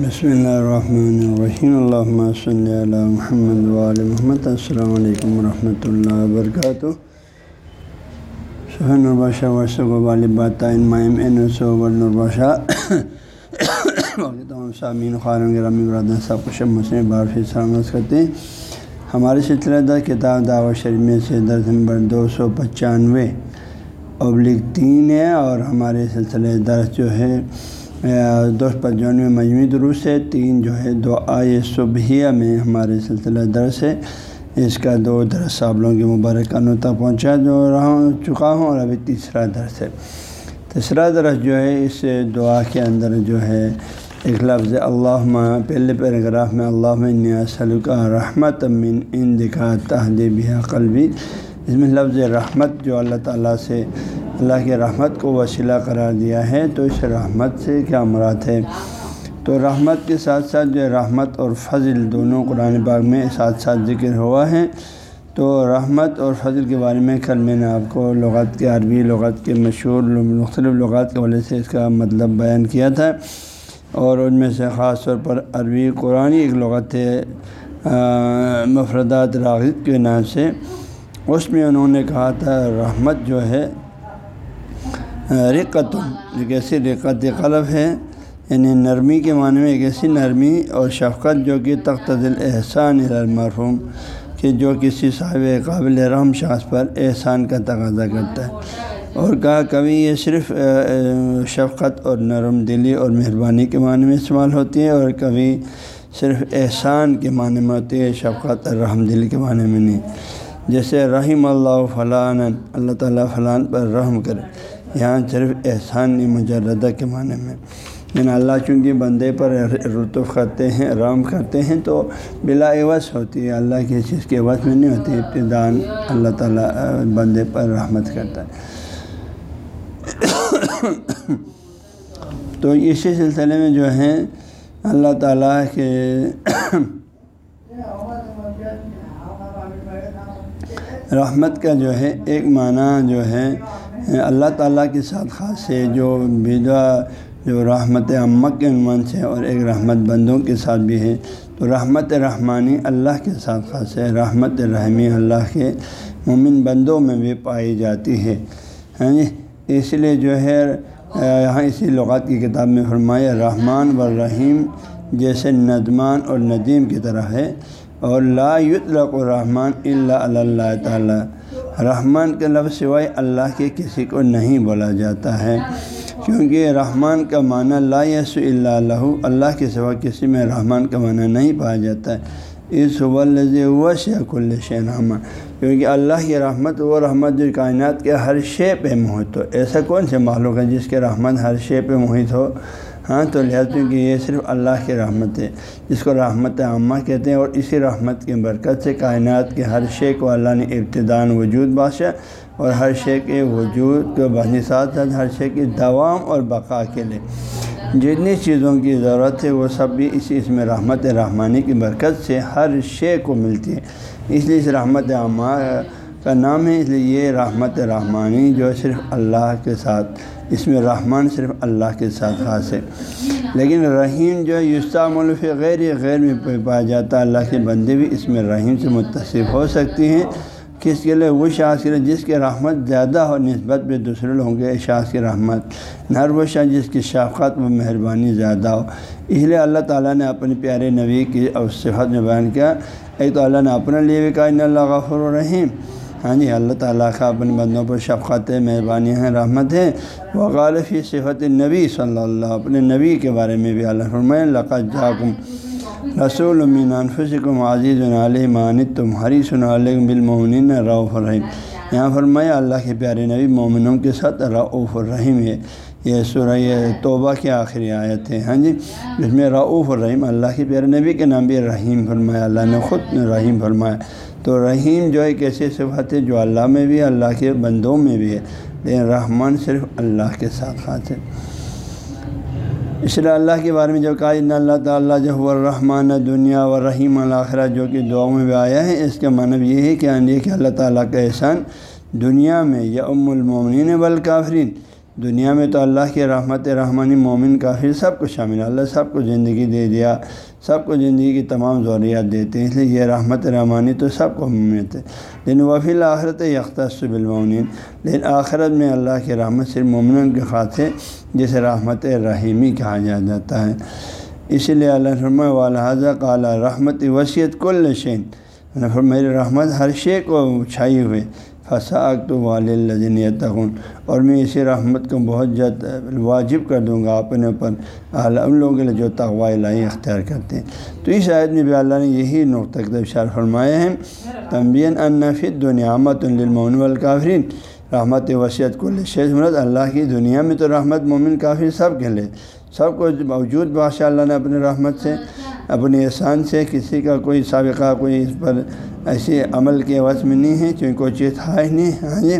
بسم اللہ الرحمن الرحیم اللہ صلی اللہ محمد وعلی محمد السلام علیکم ورحمۃ اللہ وبرکاتہ سہن الباشہ ورثہ والبات مائم الباشہ تمام سامعین خارن گرامی برادر سب کچھ مسلم بارفی سلامت کرتے ہیں ہمارے سلسلہ در کتاب دعوت شریف میں سے درس نمبر دو سو پچانوے ابلک تین ہے اور ہمارے سلسلے درس جو ہے دو سو پچانوے مجموعی دروس ہے، تین جو ہے دو آئے صبحیہ میں ہمارے سلسلہ درس ہے۔ اس کا دو درس آپ لوگوں کی مبارکانوں تک پہنچا جو رہا چکا ہوں اور ابھی تیسرا درس ہے۔ تیسرا درس جو ہے، اس دعا کے اندر جو ہے، ایک لفظ اللہ پہلے پیراگراف میں اللہ نیا سلکہ رحمت من ان دکھا بیا قلبی۔ اس میں لفظ رحمت جو اللہ تعالیٰ سے اللہ کے رحمت کو وسیلہ قرار دیا ہے تو اس رحمت سے کیا مراد ہے؟ تو رحمت کے ساتھ ساتھ جو رحمت اور فضل دونوں قرآن باغ میں ساتھ ساتھ ذکر ہوا ہے۔ تو رحمت اور فضل کے بارے میں کل میں نے آپ کو لغت کے عربی لغت کے مشہور مختلف لغات کے وجہ سے اس کا مطلب بیان کیا تھا۔ اور ان میں سے خاص طور پر عربی قرآن ایک لغت ہے مفردات راغب کے نام سے۔ اس میں انہوں نے کہا تھا، رحمت جو ہے رقت ایک ایسی رقت قلب ہے یعنی نرمی کے معنی میں ایک ایسی نرمی اور شفقت جو کہ تخت احسان المرحوم، کہ جو کسی صاحب قابل رحم شخص پر احسان کا تقاضا کرتا ہے۔ اور کہا کبھی یہ صرف شفقت اور نرم دلی اور مہربانی کے معنی میں استعمال ہوتی ہے، اور کبھی صرف احسان کے معنی میں ہوتی ہے، شفقت اور رحم دلی کے معنی میں نہیں۔ جیسے رحم اللہ فلان اللہ تعالیٰ فلان پر رحم کرے۔ یہاں صرف احسان مجردہ کے معنی میں۔ یعنی اللہ چونکہ بندے پر رتف کرتے ہیں، رحم کرتے ہیں، تو بلا عوض ہوتی ہے۔ اللہ کی چیز کے عوض میں نہیں ہوتی ابتدان اللہ تعالیٰ بندے پر رحمت کرتا ہے۔ تو اسی سلسلے میں جو ہے اللہ تعالیٰ کے رحمت کا جو ہے، ایک معنی جو ہے اللہ تعالیٰ کے ساتھ خاص ہے جو بیدا جو رحمت امک کے عنوان سے اور ایک رحمت بندوں کے ساتھ بھی ہے تو رحمت رحمانی اللہ کے ساتھ خاص ہے رحمت رحمی اللہ کے مومن بندوں میں بھی پائی جاتی ہے۔ ہاں جی اس لیے جو ہے یہاں اسی لغات کی کتاب میں فرمایا، رحمان و رحیم جیسے ندمان اور ندیم کی طرح ہے۔ اور لا یطلق الرحمن اللہ اللہ تعالیٰ۔ رحمان کے لفظ سوائے اللہ کے کسی کو نہیں بولا جاتا ہے۔ کیونکہ رحمان کا معنی لا یس اللہ اللہ اللہ کے سوا کسی میں رحمان کا معنی نہیں پایا جاتا ہے۔ اس ولز وش کل شین رحمان۔ کیونکہ اللہ کی رحمت وہ رحمت جو کائنات کے ہر شے پہ محیط ہو۔ ایسا کون سے معلوم ہے جس کے رحمت ہر شے پہ محیط ہو؟ ہاں تو لہٰذا کیونکہ یہ صرف اللہ کی رحمت ہے، جس کو رحمت عامہ کہتے ہیں اور اسی رحمت کی برکت سے کائنات کے ہر شے کو اللہ نے ابتدان وجود بادشاہ اور ہر شے کے وجود کے بہنی ساتھ ساتھ ہر شے کی دوام اور بقا کے لیے۔ جتنی چیزوں کی ضرورت ہے، وہ سب بھی اسی اس میں رحمت رحمانی کی برکت سے ہر شے کو ملتی ہے اس لیے اس رحمت عامہ کا نام ہے، اس لیے یہ رحمت رحمانی جو صرف اللہ کے ساتھ اس میں رحمان صرف اللہ کے ساتھ خاص ہے۔ لیکن رحیم جو ہے یوسا ملف غیر غیر میں پایا جاتا ہے۔ اللہ کے بندے بھی اس میں رحیم سے متصف ہو سکتی ہیں۔ کس کے لیے؟ وہ شاخ کے جس کی رحمت زیادہ ہو نسبت پہ دوسرے لوگوں کے شاخ کی رحمت۔ نر و شاہ جس کی شفقت و مہربانی زیادہ ہو۔ اس لیے اللہ تعالیٰ نے اپنے پیارے نبی کی اور صفت میں بیان کیا۔ ایک تو اللہ نے اپنے لیے بھی کہا، ان اللہ غفر الرحیم ہاں جی اللہ تعالیٰ کا اپنے بندوں پر شفقت مہربانی ہیں رحمت ہے۔ وہ غالفی صفت نبی صلی اللہ، اپنے نبی کے بارے میں بھی اللہ فرمائے لقت جاکم رسول امین انفسکم عزیز علیہ مانت تمہاری سن علیہ بالمومن رعف الرحیم۔ یہاں فرمایا، اللہ کے پیارے نبی مومنوں کے ساتھ رعف الرحیم ہے۔ یہ سورہ توبہ کی آخری آیت ہے۔ ہاں جی جس میں رعف الرحیم، اللہ کے پیارے نبی کے نام بھی رحیم فرمایا، اللہ نے خود رحیم فرمایا۔ تو رحیم جو ایک ایسی صفت ہے جو اللہ میں بھی ہے، اللہ کے بندوں میں بھی ہے۔ لیکن رحمان صرف اللہ کے ساتھ خاص ہے۔ اس لیے اللہ کے بارے میں جو کہا، ان اللہ تعالیٰ جو الرحمٰن دنیا و رحیم الآخرہ جو کہ دعاؤں میں بھی آیا ہے، اس کا معنی یہ ہے کہ یعنی کہ اللہ تعالیٰ کا احسان دنیا میں یا ام المومنین والکافرین دنیا میں تو اللہ کی رحمت رحمانی مومن کافر سب کو شامل اللہ سب کو زندگی دے دیا، سب کو زندگی کی تمام ضروریات دیتے ہیں، اس لیے یہ رحمت رحمانی تو سب کو ممت ہے لیکن وفیل آخرت یکختص بالمومن لیکن آخرت میں اللہ کی رحمت صرف مومن کے خاصے جسے رحمت رحیمی کہا جا جاتا ہے۔ اسی لیے اللہ رحمہ والحاظہ کالا رحمت وصیت کل شین میری رحمت ہر شے کو چھائی ہوئے فساق تو والدین اور میں اسی رحمت کو بہت جد واجب کر دوں گا اپنے اوپر ان لوگوں کے لیے جو تغوا لائی اختیار کرتے ہیں۔ تو اس عائد میں بھی اللہ نے یہی نقطۂ اشار فرمائے ہیں تمبین انفید دنیامت المون الکافرین رحمت وصیت کو شیش مرد اللہ کی دنیا میں تو رحمت مومن کافی سب کے لیے۔ سب کو موجود بادشاہ اللہ نے اپنے رحمت سے اپنے احسان سے، کسی کا کوئی سابقہ، کوئی اس پر ایسی عمل کے عوض میں نہیں ہے کیونکہ کوئی چیز تھا ہی نہیں ہاں جی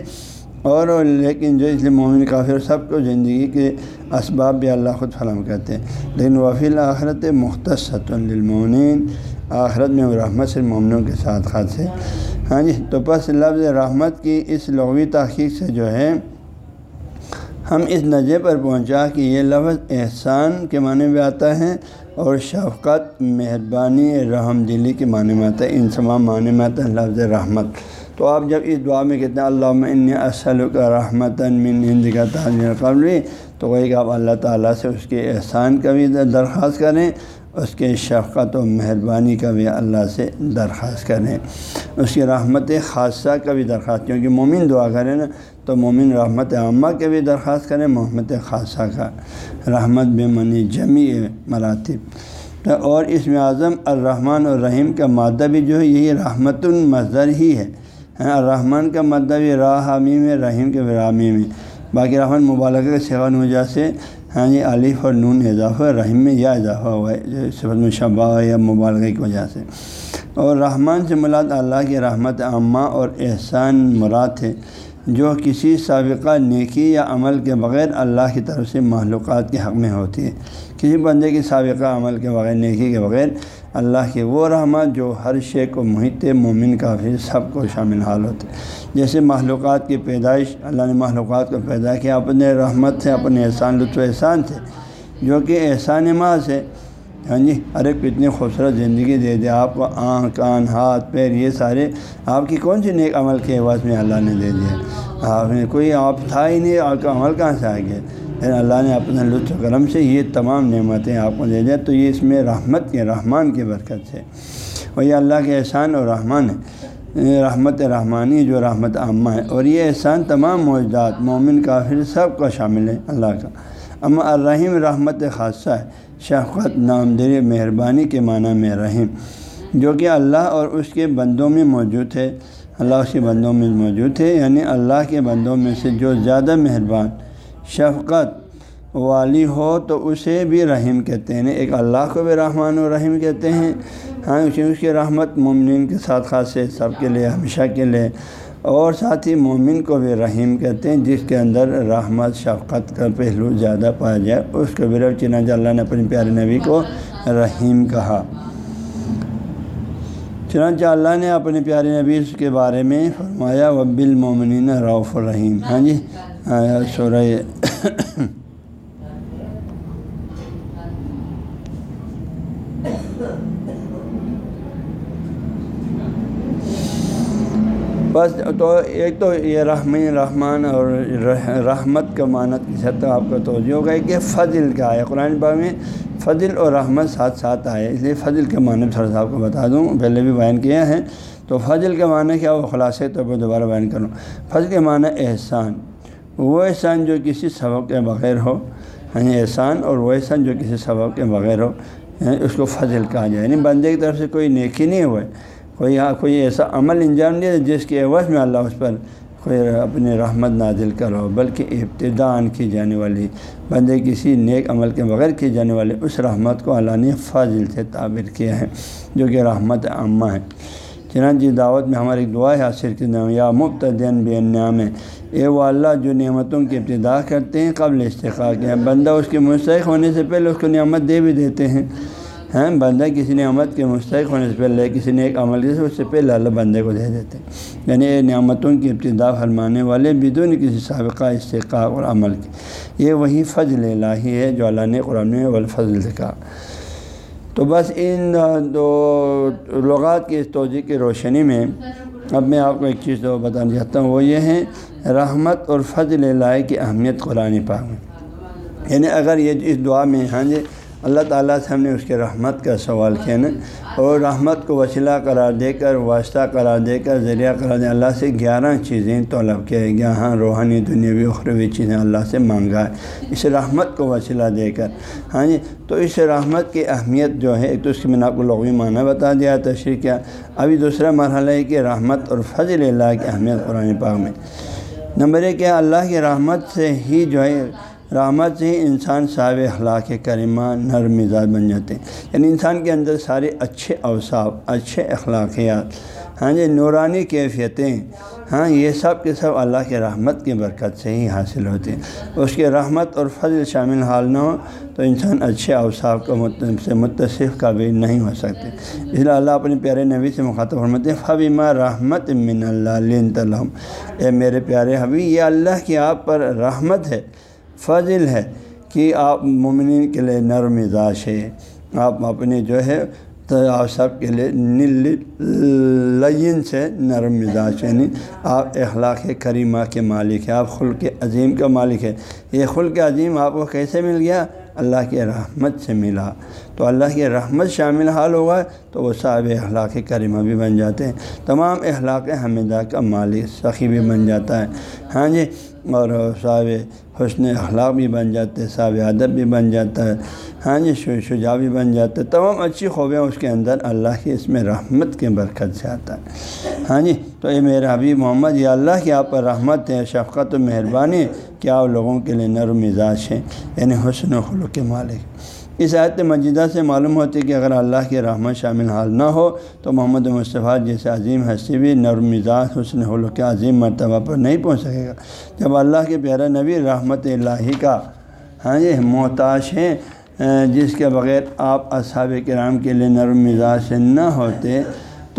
اور لیکن جو اس لیے مومن کافر سب کو زندگی کے اسباب بھی اللہ خود فراہم کرتے ہیں۔ لیکن وفیل آخرت مختص للمومنین آخرت میں رحمت سے مومنوں کے ساتھ خاص ہے۔ ہاں جی تو پس لفظ رحمت کی اس لغوی تحقیق سے جو ہے ہم اس نجے پر پہنچا کہ یہ لفظ احسان کے معنی میں آتا ہے اور شفقت، مہربانی، رحم دلی کے معنی میں آتا ہے، ان تمام معنی میں آتا ہے، لفظ رحمت۔ تو آپ جب اس دعا میں کہتے ہیں اللہ ان اصل کا رحمت من ہند کا تعلیم قبل تو وہی کہ آپ اللہ تعالیٰ سے اس کے احسان کا بھی درخواست کریں۔ اس کے شفقت و مہربانی کا بھی اللہ سے درخواست کریں۔ اس کی رحمت خاصہ کا بھی درخواست کیونکہ مومن دعا کریں نا تو مومن رحمت عامہ کے بھی درخواست کریں محمد خاصہ کا۔ رحمت بے منی جمی مراتب۔ اور اس میں اعظم الرحمن الرحیم کا مادہ بھی جو ہے یہی رحمت المظر ہی ہے۔ ہاں، الرحمن کا مادہ بھی راہ حامی میں رحیم کے برامی میں باقی رحمن مبالغہ کے سیون وجہ سے ہاں جی علیف اور نون اضافہ رحیم میں یا اضافہ ہوا ہے، جو صفت مشبہ یا مبالغہ کی وجہ سے۔ اور رحمان سے مراد اللہ کی رحمت عامہ اور احسان مراد ہے، جو کسی سابقہ نیکی یا عمل کے بغیر اللہ کی طرف سے معلومات کے حق میں ہوتی ہے۔ کسی بندے کی سابقہ عمل کے بغیر، نیکی کے بغیر اللہ کے وہ رحمت جو ہر شے کو محیط مومن کا بھی سب کو شامل حال ہوتے جیسے معلومات کی پیدائش، اللہ نے معلومات کو پیدا کیا، اپنے رحمت سے، اپنے احسان، لطف احسان سے، جو کہ احسان ماں سے۔ ہاں جی ارے کتنی خوبصورت زندگی دے دے۔ آپ کو آنکھ، کان، ہاتھ، پیر، یہ سارے آپ کی کون سی نیک عمل کے عوض میں اللہ نے دے دیا؟ آپ نے کوئی آپ تھا ہی نہیں، آپ کا عمل کہاں سے آ گیا؟ اللہ نے اپنے لطف کرم سے یہ تمام نعمتیں آپ کو دے دیا تو یہ اس میں رحمت کے، رحمان کی برکت سے اور یہ اللہ کے احسان اور رحمان ہے۔ رحمت رحمانی جو رحمت عامہ ہے۔ اور یہ احسان تمام موجودات، مومن، کافر، سب کا شامل ہے اللہ کا۔ اما الرحیم رحمت خاصہ ہے، شفقت نامدری مہربانی کے معنی میں رحیم۔ جو کہ اللہ اور اس کے بندوں میں موجود ہے۔ اللہ اس کے بندوں میں موجود ہے یعنی اللہ کے بندوں میں سے جو زیادہ مہربان شفقت والی ہو تو اسے بھی رحیم کہتے ہیں۔ ایک اللہ کو بھی رحمان و رحیم کہتے ہیں۔ ہاں اس کی رحمت ممنین کے ساتھ خاص ہے سب کے لیے، ہمیشہ کے لیے۔ اور ساتھ ہی مومن کو بھی رحیم کہتے ہیں، جس کے اندر رحمت، شفقت کا پہلو زیادہ پایا جائے۔ اس کو بھی رب، چنانچہ اللہ نے اپنے پیارے نبی کو رحیم کہا۔ چنانچہ اللہ نے اپنے پیارے نبی کے بارے میں فرمایا وب المومنین روف الرحیم ہاں جی سورہ بس تو ایک تو یہ رحمین رحمان اور رحمت کا معنت کی حد تک آپ کا توجہ ہوگا کہ فضل کا ہے قرآن باغ میں فضل اور رحمت ساتھ ساتھ آئے، اس لیے فضل کے معنی تھوڑا سا آپ کو بتا دوں۔ پہلے بھی بیان کیا ہے تو فضل کے معنی کیا؟ وہ خلاصے طور پر دوبارہ بیان کروں۔ فضل کے معنی احسان۔ وہ احسان جو کسی سبق کے بغیر ہو یعنی احسان، اور وہ احسان جو کسی سبق کے بغیر ہو یعنی اس کو فضل کہا جائے۔ یعنی بندے کی طرف سے کوئی نیکی نہیں ہوئے، کوئی ہاں، کوئی ایسا عمل انجام نہیں جس کے عوض میں اللہ اس پر کوئی اپنی رحمت نازل کرو، بلکہ ابتدان کی جانے والی، بندے کسی نیک عمل کے بغیر کی جانے والی اس رحمت کو اللہ نے فاضل سے تعبیر کیا ہے، جو کہ رحمت عامہ ہے۔ چنانچہ دعوت میں ہماری دعا ہے حاصل کی نام یا مبتدین بے نعام ہے اے وہ اللہ جو نعمتوں کی ابتدا کرتے ہیں قبل استحقاق ہے بندہ اس کے مستحق ہونے سے پہلے اس کو نعمت دے بھی دیتے ہیں۔ ہیں، بندہ کسی نعمت کے مستحق ہونے سے پہلے، کسی نے ایک عمل سے اس سے پہلے اللہ بندے کو دے دیتے ہیں۔ یعنی یہ نعمتوں کی ابتدا فرمانے والے بدون کسی سابقہ استحقاق اور عمل کی یہ وہی فضل الہی ہے جو اللہ نے قرآن والفضل کہا۔ تو بس ان دو لغات کی اس توجہ کی روشنی میں اب میں آپ کو ایک چیز تو بتانا چاہتا ہوں، وہ یہ ہے، رحمت اور فضل لائے کی اہمیت قرآن پاک میں۔ یعنی اگر یہ اس دعا میں ہاں جی اللہ تعالیٰ سے ہم نے اس کے رحمت کا سوال کیا نا۔ اور رحمت کو وسیلہ قرار دے کر، واسطہ قرار دے کر، ذریعہ قرار دے، اللہ سے گیارہ چیزیں طلب کیا گیا ہاں روحانی، دنیاوی، اخروی چیزیں اللہ سے مانگا ہے۔ اس رحمت کو وسیلہ دے کر۔ ہاں جی تو اس رحمت کی اہمیت جو ہے، ایک تو اس کی میں نے آپ کو لغوی معنی بتا دیا، تشریح کیا۔ ابھی دوسرا مرحلہ ہے کہ رحمت اور فضل اللہ کی اہمیت قرآن پاک میں۔ نمبر ایک کیا اللہ کی رحمت سے ہی جو ہے رحمت سے ہی انسان صاحب اخلاق کریمہ نرم مزاج بن جاتے ہیں۔ یعنی انسان کے اندر سارے اچھے اوصاف، اچھے اخلاقیات ہاں جی نورانی کیفیتیں ہاں یہ سب کے سب اللہ کے رحمت کی برکت سے ہی حاصل ہوتے ہیں۔ اس کے رحمت اور فضل شامل حال نہ ہو تو انسان اچھے اوصاف کو سے متصف کا بھی نہیں ہو سکتے۔ اس لیے اللہ اپنے پیارے نبی سے مخاطب فرماتے ہیں فبیما رحمت من اللہ اے میرے پیارے حبی یہ اللہ کی آپ پر رحمت ہے۔ فضل ہے کہ آپ مومنین کے لیے نرم مزاج ہے آپ اپنے جو ہے تو آپ سب کے لیے نل لین سے نرم مزاج یعنی آپ اخلاق کریمہ کے مالک ہیں، آپ خلق عظیم کا مالک ہے یہ خلق عظیم آپ کو کیسے مل گیا؟ اللہ کے رحمت سے ملا۔ تو اللہ کی رحمت شامل حال ہوگا تو وہ صاحب اخلاق کریمہ بھی بن جاتے ہیں۔ تمام اخلاق حمیدہ کا مالک، سخی بھی بن جاتا ہے۔ ہاں جی اور صاحب حسن اخلاق بھی بن جاتے، صاحب ادب بھی بن جاتا ہے ہاں جی شجاع بھی بن جاتا ہے تمام اچھی خوبیاں اس کے اندر اللہ کی اس میں رحمت کے برکت سے آتا ہے۔ ہاں جی تو یہ میرا حبیب محمد، یہ اللہ کی آپ پر رحمت ہے، شفقت و مہربانی کیا آپ لوگوں کے لیے نرم مزاج ہیں یعنی حسن و خلق کے مالک۔ اس آیت مجیدہ سے معلوم ہوتی ہے کہ اگر اللہ کی رحمت شامل حال نہ ہو تو محمد مصطفیٰ جیسے عظیم ہستی بھی نرم مزاج حسن حلق کے عظیم مرتبہ پر نہیں پہنچ سکے گا۔ جب اللہ کے پیارا نبی رحمت اللہ کا ہاں جی محتاج ہیں جس کے بغیر آپ اصحاب کرام کے لیے نرم مزاج سے نہ ہوتے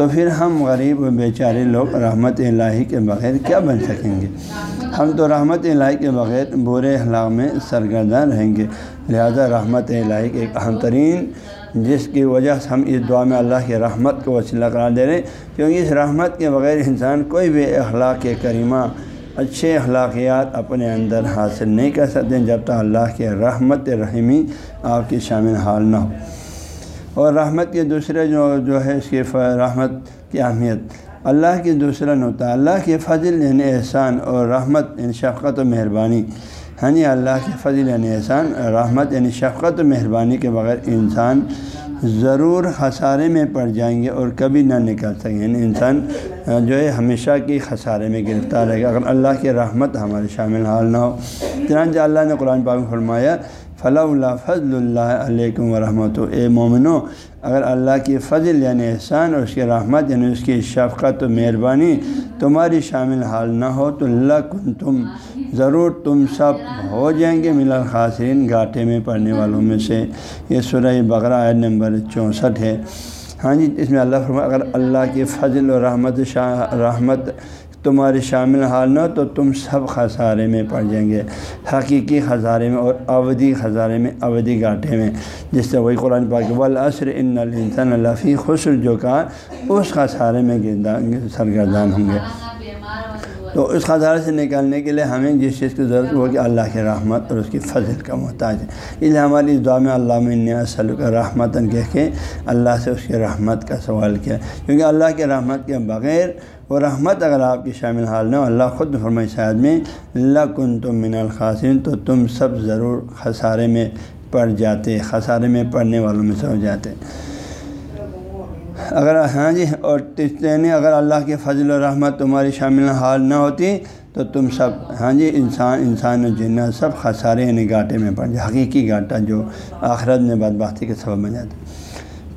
تو پھر ہم غریب و بیچارے لوگ رحمت الہی کے بغیر کیا بن سکیں گے؟ ہم تو رحمت الہی کے بغیر برے اخلاق میں سرگردہ رہیں گے۔ لہذا رحمت الہی کے ایک اہم ترین، جس کی وجہ سے ہم اس دعا میں اللہ کی رحمت کو وسیلہ قرار دے رہے ہیں۔ کیونکہ اس رحمت کے بغیر انسان کوئی بھی اخلاق کریمہ، اچھے اخلاقیات اپنے اندر حاصل نہیں کر سکتے جب تک اللہ کے رحمت رحمی آپ کی شامل حال نہ ہو۔ اور رحمت کے دوسرے جو جو ہے اس کی رحمت کی اہمیت۔ اللہ کی دوسرا نوتا، اللہ کے فضل یعنی احسان اور رحمت یعنی شفقت و مہربانی۔ ہاں جی اللہ کے فضل یعنی احسان، رحمت یعنی شفقت و مہربانی کے بغیر انسان ضرور خسارے میں پڑ جائیں گے اور کبھی نہ نکل سکیں۔ یعنی انسان جو ہے ہمیشہ کی خسارے میں گرفتار رہے گا۔ اگر اللہ کی رحمت ہمارے شامل حال نہ ہو۔ چنانچہ اللہ نے قرآن پاک فرمایا فلاں اللہ فضل اللہ علیکم ورحمۃ اے مومنو، اگر اللہ کی فضل یعنی احسان اور اس کی رحمت یعنی اس کی شفقت و مہربانی تمہاری شامل حال نہ ہو، تو اللہ کن تم ضرور تم سب ہو جائیں گے ملا خاصرین گھاٹے میں پڑھنے والوں میں سے۔ یہ سورہ بقرہ عید نمبر چونسٹھ ہے۔ ہاں جی اس میں اللہ فرما اگر اللہ کی فضل و رحمت شاہ رحمت تمہارے شامل حال نہ تو تم سب خسارے میں پڑ جائیں گے۔ حقیقی خزارے میں اور اودھی خزارے میں اودھی گاٹھے میں۔ جس سے وہی قرآن پاک، والعصر ان الانسان لفی خسر جو کہا، اس خسارے میں سرگردان ہوں گے۔ تو اس خزارے سے نکالنے کے لیے ہمیں جس چیز کی ضرورت ہو کہ اللہ کی رحمت اور اس کی فضل کا محتاج ہے۔ اس لیے ہماری اس دعا میں اللہ کا رحمت کہہ کے اللہ سے اس کی رحمت کا سوال کیا۔ کیونکہ اللہ کے رحمت کے بغیر وہ رحمت اگر آپ کی شامل حال نہ ہو، اللہ خود فرمائی شاید میں اللہ کن تم من الخاصین تو تم سب ضرور خسارے میں پڑ جاتے، خسارے میں پڑھنے والوں میں سے ہو جاتے۔ اگر ہاں جی اور یعنی اگر اللہ کے فضل و رحمت تمہاری شامل حال نہ ہوتی، تو تم سب ہاں جی انسان انسان و جنہ سب خسارے یعنی گاٹے میں پڑ جائے حقیقی گاٹا جو آخرت میں بدبختی کے سبب بن جاتا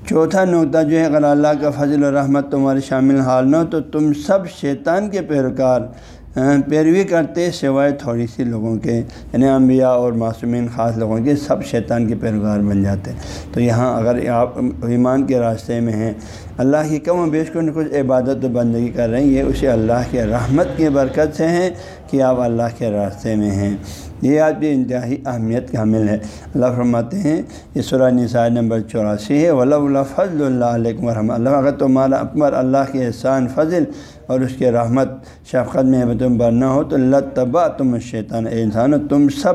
چوتھا نقطہ جو ہے، اگر اللہ کا فضل و رحمت تمہارے شامل حال نہ ہو، تو تم سب شیطان کے پیروکار ہاں، پیروی کرتے سوائے تھوڑی سی لوگوں کے یعنی انبیاء اور معصومین خاص لوگوں کے، سب شیطان کے پیروکار بن جاتے ہیں۔ تو یہاں اگر آپ ایمان کے راستے میں ہیں، اللہ کی کم و بیش کو کچھ عبادت و بندگی کر رہے ہیں یہ اسے اللہ کے رحمت کی برکت سے ہیں کہ آپ اللہ کے راستے میں ہیں۔ یہ آج بھی انتہائی اہمیت کا حامل ہے۔ اللہ فرماتے ہیں، یہ سورہ نساء نمبر چوراسی ہے ولا اللہ فضل اللہ علیہ ورحمۃ اللہ اگر تمہارا اکبر اللہ کے احسان، فضل اور اس کے رحمت، شفقت میں تم برنا ہو، تو اللہ تبا تم شیطان اے انسان، تم سب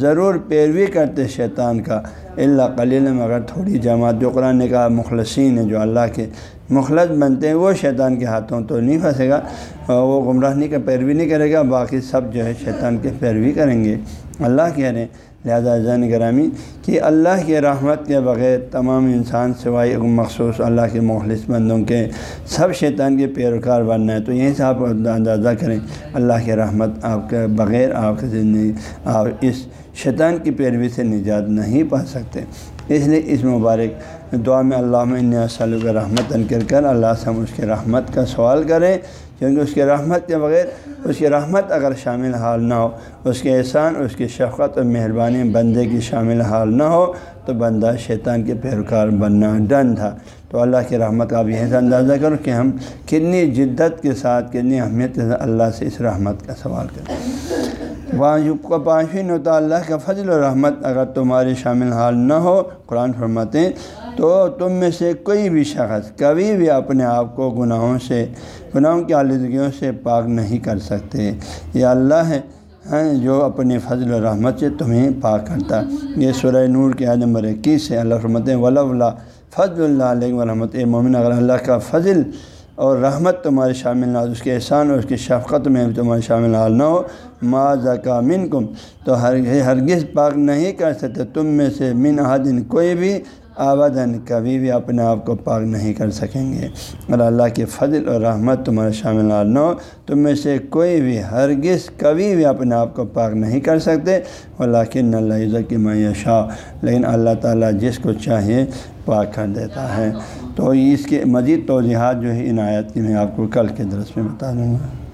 ضرور پیروی کرتے شیطان کا۔ اللہ قلیل مگر تھوڑی جماعت جو قرآن کا مخلصین ہے جو اللہ کے مخلص بنتے ہیں، وہ شیطان کے ہاتھوں تو نہیں پھنسے گا وہ گمراہ نہیں کا پیروی نہیں کرے گا، باقی سب جو ہے شیطان کے پیروی کریں گے۔ اللہ کہہ رہے ہیں، لہٰذا زین گرامی، کہ اللہ کے رحمت کے بغیر تمام انسان سوائے مخصوص اللہ کے مخلص بندوں کے سب شیطان کے پیروکار بننا ہے، تو یہیں سے آپ اندازہ کریں، اللہ کے رحمت آپ کے بغیر آپ کی زندگی، آپ اس شیطان کی پیروی سے نجات نہیں پا سکتے۔ اس لیے اس مبارک دعا میں اللہ صلی کا رحمت انکر کر اللہ سے ہم اس کے رحمت کا سوال کریں۔ کیونکہ اس کے رحمت کے بغیر، اس کی رحمت اگر شامل حال نہ ہو، اس کے احسان، اس کی شفقت اور مہربانی بندے کی شامل حال نہ ہو، تو بندہ شیطان کے پیروکار بننا ڈن تھا۔ تو اللہ کی رحمت کا بھی یہیں سے اندازہ کرو کہ ہم کتنی جدت کے ساتھ، کتنی اہمیت کے ساتھ اللہ سے اس رحمت کا سوال کریں۔ وہاں پانچویں ہوتا اللہ کا فضل و رحمت اگر تمہاری شامل حال نہ ہو، قرآن فرماتے ہیں، تو تم میں سے کوئی بھی شخص کبھی بھی اپنے آپ کو گناہوں سے، گناہوں کی آلودگیوں سے پاک نہیں کر سکتے۔ یہ اللہ ہے جو اپنے فضل و رحمت سے تمہیں پاک کرتا۔ یہ سورہ نور کے عالم نمبر اکیس ہے۔ اللہ رحمت ولا فضل اللہ علیہ ورحمۃ مومن، اگر اللہ کا فضل اور رحمت تمہارے شامل نہ ہو، اس کے احسان اور اس کی شفقت میں تمہارے شامل حال نہ ہو۔ ما زکا من کم تو ہر، ہرگز پاک نہیں کر سکتے، تم میں سے من حدن کوئی بھی آبادن کبھی بھی اپنے آپ کو پاک نہیں کر سکیں گے۔ اور اللہ کے فضل اور رحمت تمہارے شامل نہ ہو۔ تم میں سے کوئی بھی، ہرگز کبھی بھی اپنے آپ کو پاک نہیں کر سکتے۔ اللہ کن اللہ عزت کی معیشہ لیکن اللہ تعالیٰ جس کو چاہیے پاک کر دیتا ہے۔ تو اس کے مزید توجیحات جو ہے عنایت کی میں آپ کو کل کے درس میں بتا دوں گا۔